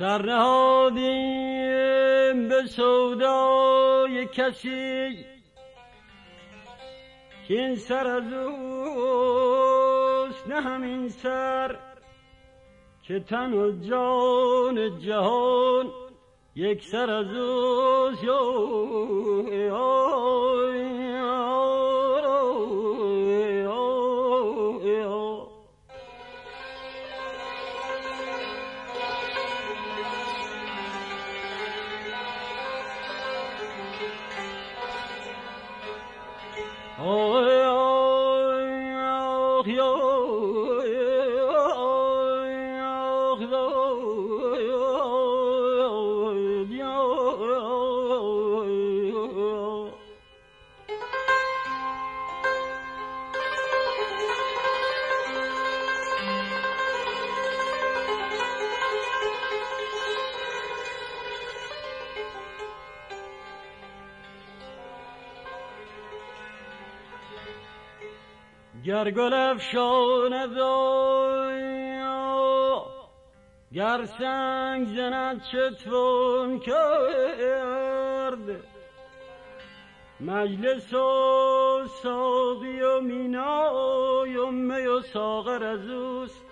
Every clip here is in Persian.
سرنهادی به سودای کسی که این سر از اوست نه همین سر که تن و جان جهان یک سر از اوست. گر گل افشاند گر سنگ زند چتون کرد مجلس و ساقی و مینای و می و ساغر از اوست.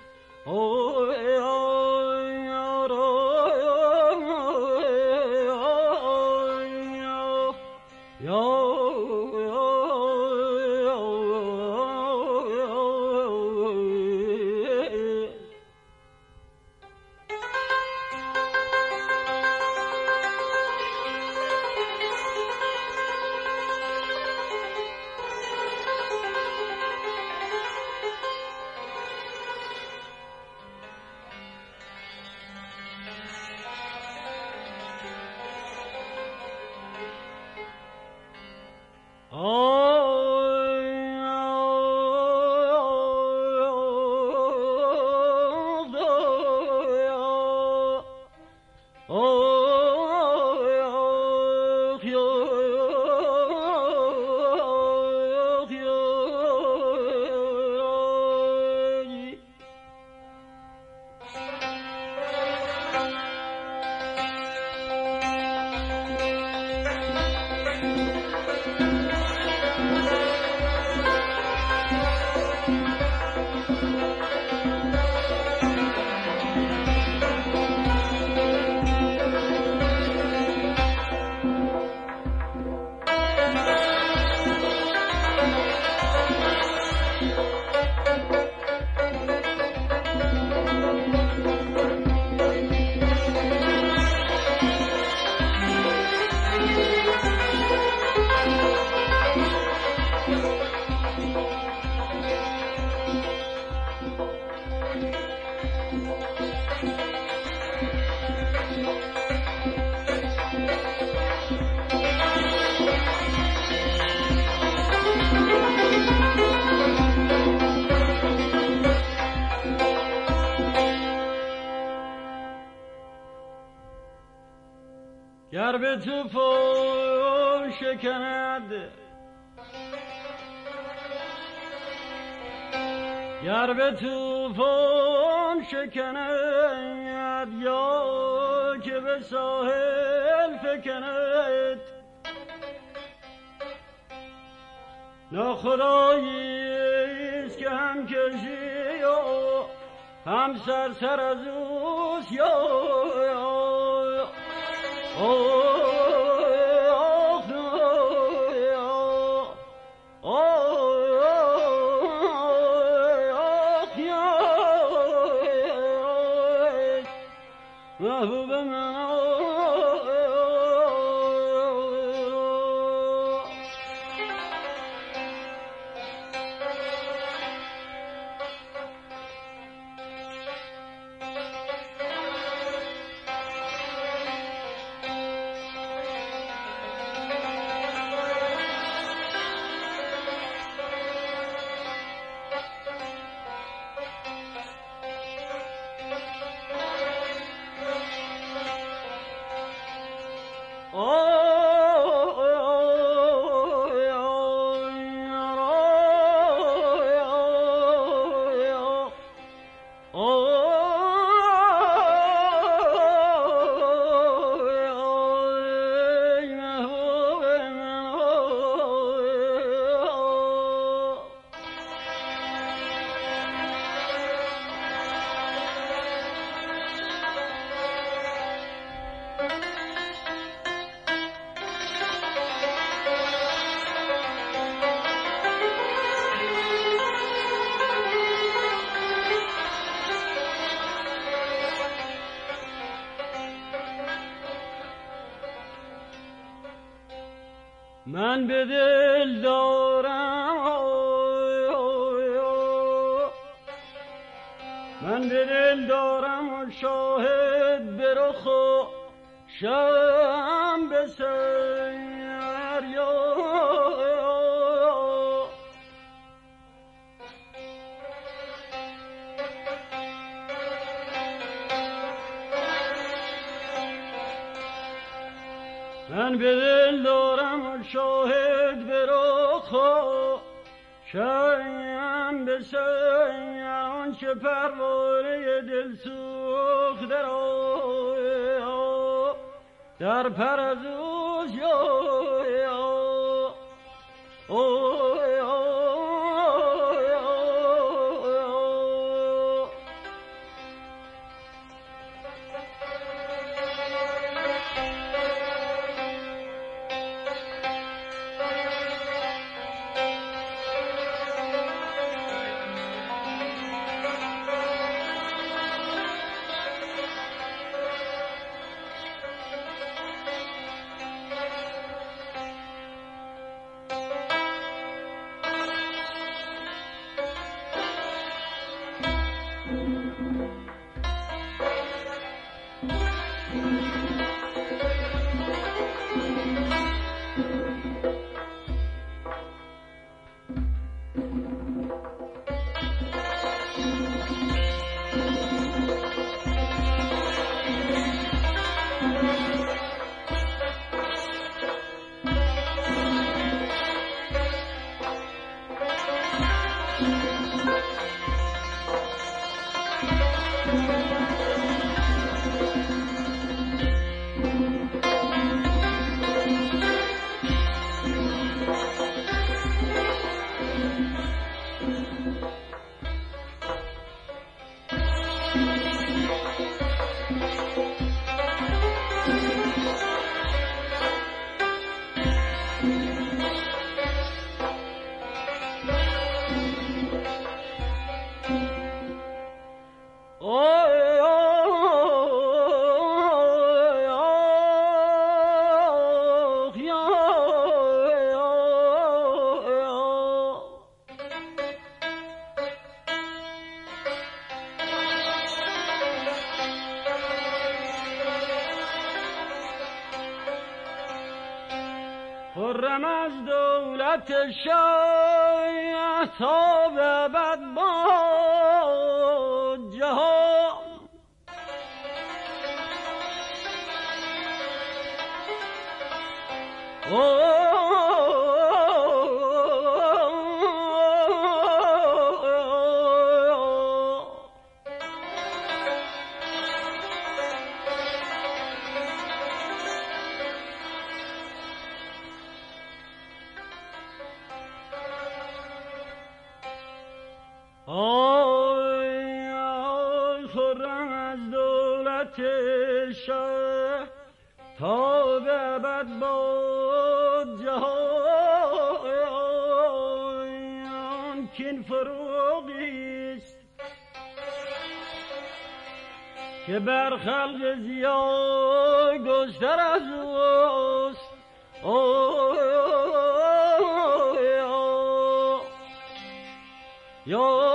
گر به توفان شکند. گر به توفان شکند یا که به ساحل فکند. ناخدایی که هم کشی و هم سر سر از اوست یا Oh. من به دل دارم. من به دل دارم شاهد به رخ و شم به من به دل دارم شاهد به رخ شایم به آن چه پرواره دل سوخت در در پر از خرم از دولت شاه تا به بد با جهان بد با جهان کین فروغیست که بر خلق زیاد گستر از اوست. یا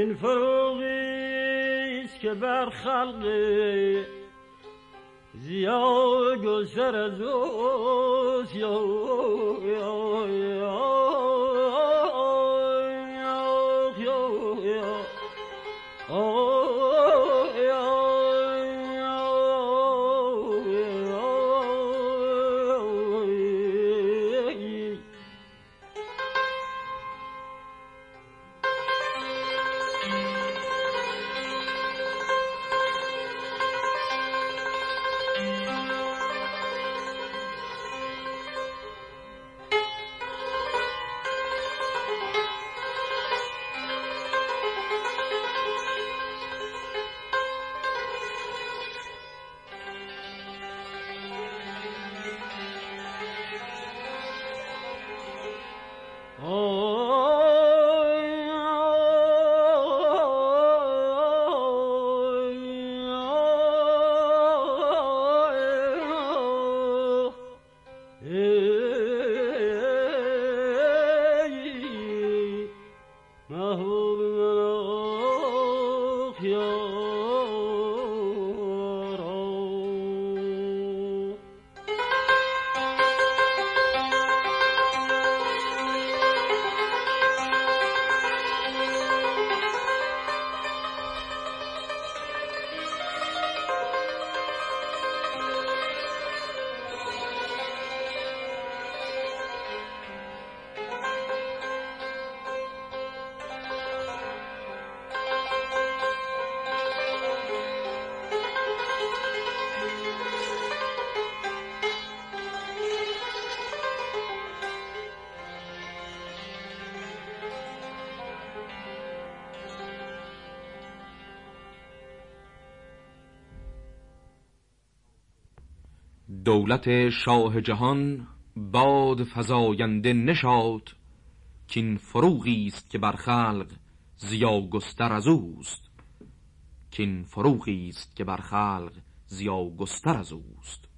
کین فروغی که بر خلق زیا گستر از اوست یا دولت شاه جهان باد فزاینده نشاد کین فروغی است که بر خلق زیا گستر از اوست. کین فروغی است که بر خلق زیا گستر از اوست.